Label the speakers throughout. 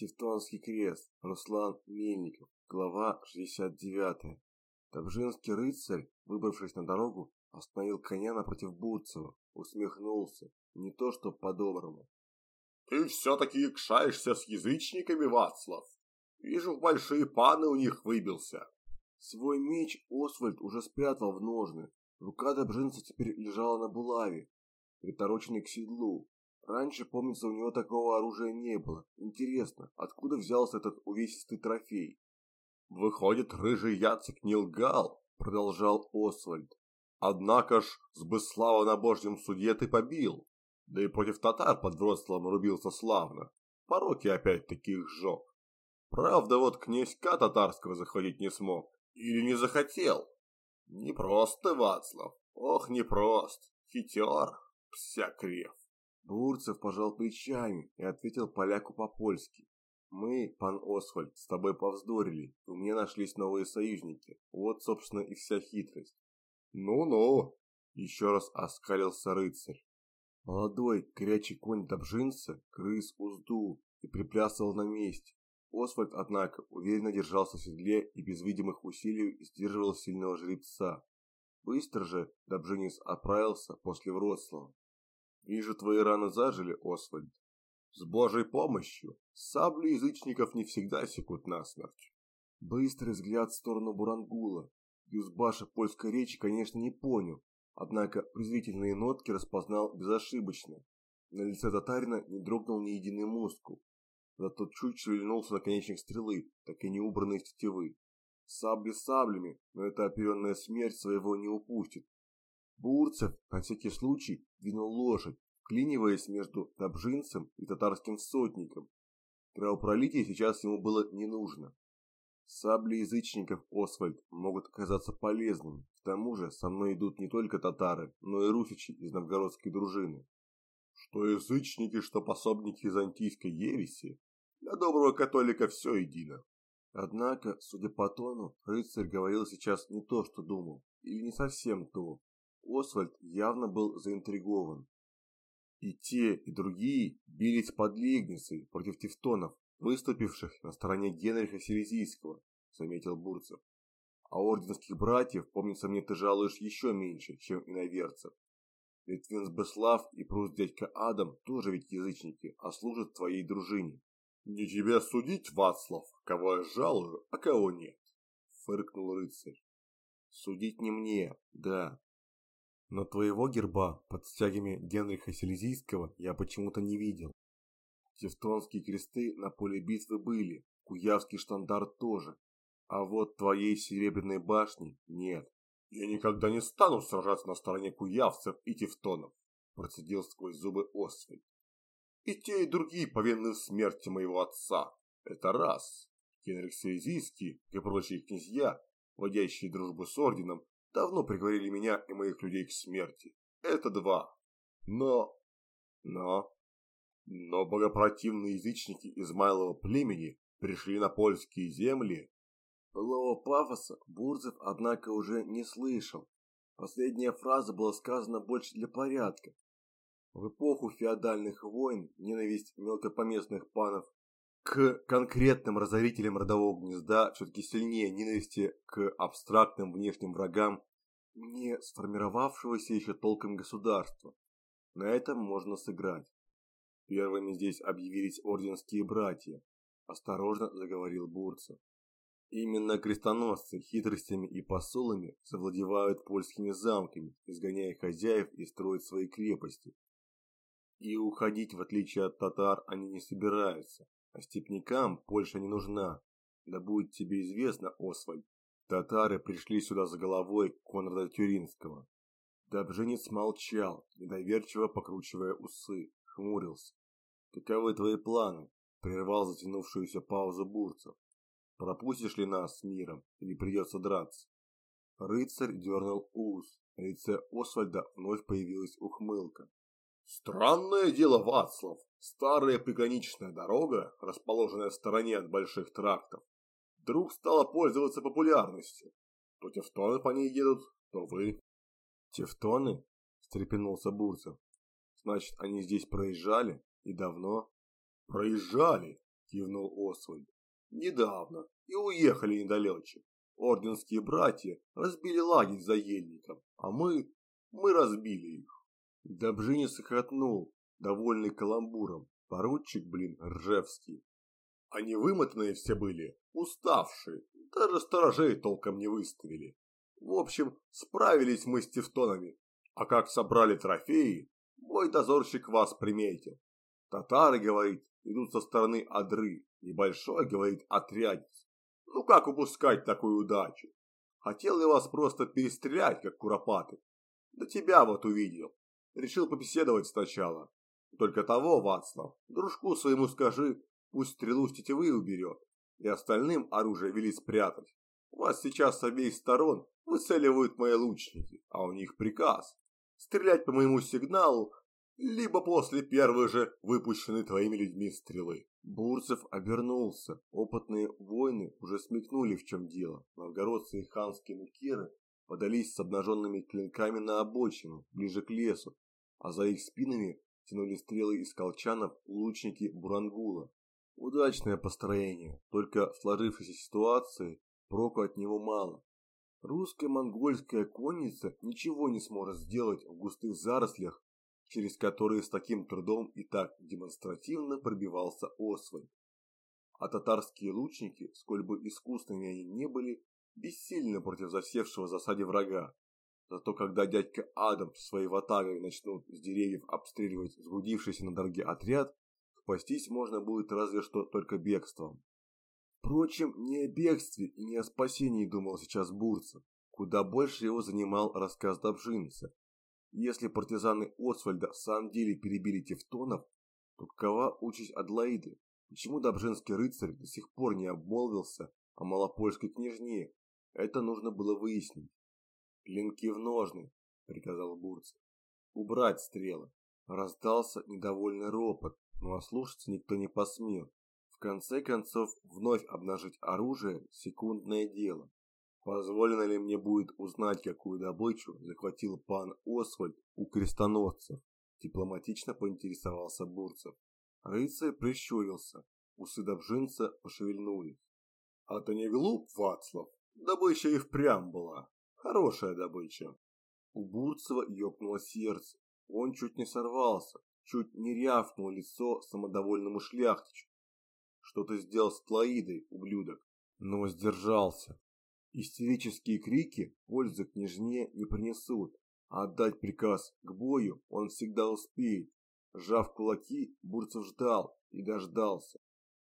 Speaker 1: Тевтонский крест. Руслан Мельников. Глава 69. Добжинский рыцарь, выбравшись на дорогу, остановил коня напротив Бурцева, усмехнулся. Не то что по-доброму.
Speaker 2: «Ты все-таки якшаешься с язычниками, Вацлав? Вижу, в большие паны у них выбился».
Speaker 1: Свой меч Освальд уже спрятал в ножны. Рука Добжинца теперь лежала на булаве, притороченной к седлу. Раньше, помнится, у него такого оружия не было. Интересно, откуда взялся этот увесистый трофей?
Speaker 2: Выходит, рыжий Яцек не лгал, продолжал Освальд. Однако ж, с Быслава на божьем суде ты побил. Да и против татар под Вроцлавом рубился славно. Пороки опять-таки их сжег. Правда, вот князька татарского захватить не смог. Или не захотел. Непрост ты, Вацлав. Ох, непрост. Хитер, псякрев.
Speaker 1: Бурцев пожал плечами и ответил поляку по-польски. «Мы, пан Освальд, с тобой повздорили, у меня нашлись новые союзники. Вот, собственно, и вся хитрость».
Speaker 2: «Ну-ну», —
Speaker 1: еще раз оскалился рыцарь. Молодой, горячий конь Добжинца крыс узду и приплясывал на месте. Освальд, однако, уверенно держался в седле и без видимых усилий сдерживал сильного жреца. Быстро же Добжинец отправился после Вроцлава.
Speaker 2: Вижу, твои раны зажили, Освальд. С Божьей помощью сабли язычников не всегда секут насмерть.
Speaker 1: Быстрый взгляд в сторону Бурангула. Юзбаша польской речи, конечно, не понял, однако презрительные нотки распознал безошибочно. На лице татарина не дрогнул ни единый мускул. Зато чуть шевельнулся наконечник стрелы, так и не убранный из тетивы. Сабли саблями, но эта оперенная смерть своего не упустит. Бурцев на всякий случай двинул лошадь, вклиниваясь между Добжинцем и татарским сотником. Кровопролитие сейчас ему было не нужно. Сабли язычников Освальд могут оказаться полезными. К тому же со мной идут не только татары, но и русичи из новгородской дружины.
Speaker 2: Что язычники, что пособники византийской ереси, для доброго католика все едино.
Speaker 1: Однако, судя по тону, рыцарь говорил сейчас не то, что думал, или не совсем то. Освальд явно был заинтригован. И те, и другие бились под Легницей против тевтонов, выступивших на стороне Генриха Силезийского, заметил Бурцев. А орденских братьев, помнится мне, ты жалуешь еще меньше, чем иноверцев. Ведь Винсбеслав и прус дядька Адам тоже ведь язычники, а служат твоей дружине.
Speaker 2: Не тебе судить, Вацлав, кого я жалую, а кого нет, фыркнул рыцарь.
Speaker 1: Судить не мне, да, но твоего герба под стягами Генриха Силезийского я почему-то не видел. Тевтонские кресты на поле битвы были, Куявский штандарт тоже, а вот твоей серебряной башни нет.
Speaker 2: Я никогда не стану сражаться на стороне куявцев и тевтонов, процедил сквозь зубы Освальд. И те, и другие повинны в смерти моего отца. Это раз. Генрих Силезийский и прочие князья, водящие дружбу с орденом, давно приговорили меня и моих людей к смерти. Это два. Но... Но... Но богопротивные язычники Измайлова племени пришли на польские земли.
Speaker 1: Былого пафоса Бурзов, однако, уже не слышал. Последняя фраза была сказана больше для порядка. В эпоху феодальных войн ненависть мелкопоместных панов к конкретным разорителям родового гнезда все-таки сильнее ненависти к абстрактным внешним врагам не сформировавшегося еще толком государства. На этом можно сыграть. Первыми здесь объявились орденские братья, осторожно заговорил Бурцев. Именно крестоносцы хитростями и посулами завладевают польскими замками, изгоняя хозяев и строят свои крепости. И уходить, в отличие от татар, они не собираются, а степнякам Польша не нужна. Да будет тебе известно, Освальд, татары пришли сюда за головой Конрада Тюринского. Добженец молчал, недоверчиво покручивая усы, хмурился. «Каковы твои планы?» – прервал затянувшуюся паузу Бурцев. «Пропустишь ли нас с миром или придется драться?» Рыцарь дернул ус, на лице Освальда вновь появилась ухмылка.
Speaker 2: Странное дело, Вацлав. Старая приграничная дорога, расположенная в стороне от больших трактов, вдруг стала пользоваться популярностью. То тевтоны по ней едут, то вы.
Speaker 1: Тевтоны? встрепенулся Бурцев. Значит, они здесь проезжали и давно?
Speaker 2: Проезжали. кивнул Освальд. Недавно и уехали недалече. Орденские братья разбили лагерь за ельником, а мы, мы разбили их.
Speaker 1: Добжинец хохотнул, довольный каламбуром. Поручик, блин, Ржевский.
Speaker 2: Они вымотанные все были, уставшие, даже сторожей толком не выставили. В общем, справились мы с тевтонами, а как собрали трофеи, мой дозорщик вас приметил. Татары, говорит, идут со стороны Адры, небольшой, говорит, отрядец. Ну как упускать такую удачу? Хотел я вас просто перестрелять, как куропаты. Да тебя вот увидел. Решил побеседовать сначала. Только того, Вацлав, дружку своему скажи, пусть стрелу с тетивы уберет, и остальным оружие вели спрятать. Вас сейчас с обеих сторон выцеливают мои лучники, а у них приказ стрелять по моему сигналу, либо после первой же выпущенной твоими людьми стрелы.
Speaker 1: Бурцев обернулся. Опытные воины уже смекнули, в чем дело. Новгородцы и ханские мукеры подались с обнаженными клинками на обочину, ближе к лесу, а за их спинами тянули стрелы из колчанов лучники Бурангула. Удачное построение, только в сложившейся ситуации проку от него мало. Русская монгольская конница ничего не сможет сделать в густых зарослях, через которые с таким трудом и так демонстративно пробивался Освальд. А татарские лучники, сколь бы искусными они не были, бессильны против засевшего в засаде врага. Зато когда дядька Адам со своей ватагой начнут с деревьев обстреливать сгудившийся на дороге отряд, спастись можно будет разве что только бегством. Впрочем, не о бегстве и не о спасении думал сейчас Бурцев. Куда больше его занимал рассказ Добжинца. Если партизаны Освальда в самом деле перебили тевтонов, то какова участь Адлаиды? Почему Добжинский рыцарь до сих пор не обмолвился о малопольской княжне? Это нужно было выяснить. «Клинки в ножны», — приказал Бурцев. «Убрать стрелы». Раздался недовольный ропот, но ослушаться никто не посмел. В конце концов, вновь обнажить оружие – секундное дело. Позволено ли мне будет узнать, какую добычу захватил пан Освальд у крестоносцев? Дипломатично поинтересовался Бурцев. Рыцарь прищурился, усы Добжинца пошевельнулись. А ты не глуп, Вацлав? Добыча и впрямь была. Хорошая добыча. У Бурцева ёкнуло сердце. Он чуть не сорвался, чуть не рявкнул лицо самодовольному шляхтичу. Что ты сделал с Тлаидой, ублюдок? Но сдержался. Истерические крики пользы княжне не принесут, а отдать приказ к бою он всегда успеет. Сжав кулаки, Бурцев ждал и дождался.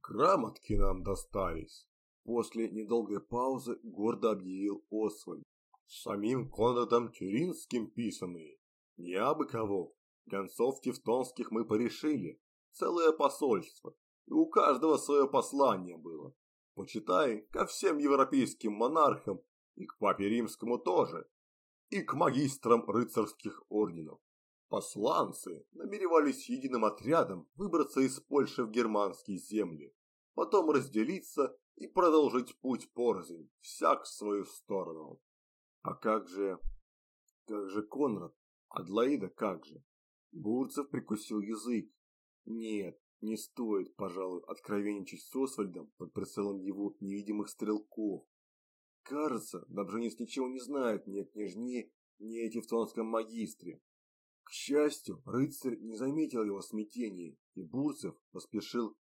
Speaker 1: Грамотки нам достались. После недолгой паузы гордо объявил Освальд. Самим Конрадом Тюринским писанные. Не абы кого. Гонцов тевтонских мы порешили. Целое посольство. И у каждого свое послание было. Почитай, ко всем европейским монархам и к папе римскому тоже. И к магистрам рыцарских орденов. Посланцы намеревались единым отрядом выбраться из Польши в германские земли, потом разделиться и продолжить путь порознь, всяк в свою сторону. А как же... как же Конрад? Адлаида как же? Бурцев прикусил язык. Нет, не стоит, пожалуй, откровенничать с Освальдом под прицелом его невидимых стрелков. Кажется, Добженец ничего не знает ни о княжне, ни о тевтонском магистре. К счастью, рыцарь не заметил его смятения, и Бурцев поспешил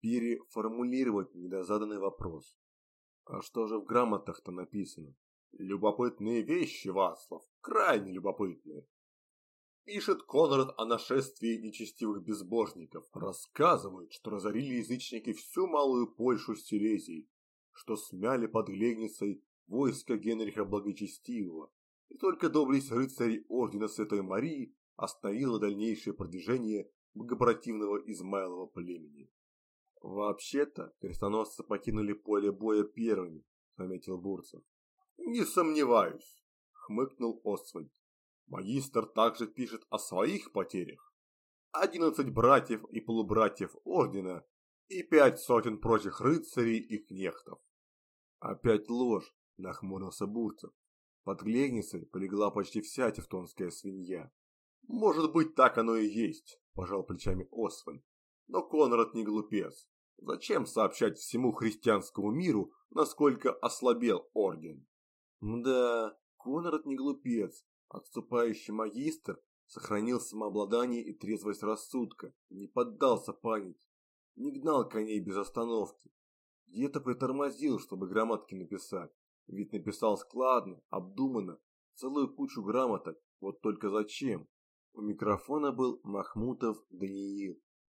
Speaker 1: переформулировать недозаданный вопрос. А что же в грамотах-то написано? Любопытные вещи, Васлов, крайне любопытные. Пишет Конрад о нашествии нечестивых безбожников. Рассказывает, что разорили язычники всю Малую Польшу с Силезией, что смяли под Глегницей войско Генриха Благочестивого, и только доблесть рыцарей Ордена Святой Марии остановила дальнейшее продвижение богопротивного Измайлова племени. «Вообще-то крестоносцы покинули поле боя первыми», — заметил Бурцев. «Не сомневаюсь», — хмыкнул Освальд. Магистр также пишет о своих потерях. Одиннадцать братьев и полубратьев ордена и пять сотен прочих рыцарей и кнехтов. Опять ложь, нахмурился Бурцев. Под Глегницей полегла почти вся тевтонская свинья. Может быть, так оно и есть, пожал плечами Освальд. Но Конрад не глупец.
Speaker 2: Зачем сообщать всему христианскому миру, насколько ослабел орден?
Speaker 1: Да, Конрад не глупец. Отступающий магистр сохранил самообладание и трезвость рассудка, не поддался панике, не гнал коней без остановки. Где-то притормозил, чтобы грамотки написать. Ведь написал складно, обдуманно, целую кучу грамоток, вот только зачем? У микрофона был Махмутов Даниил.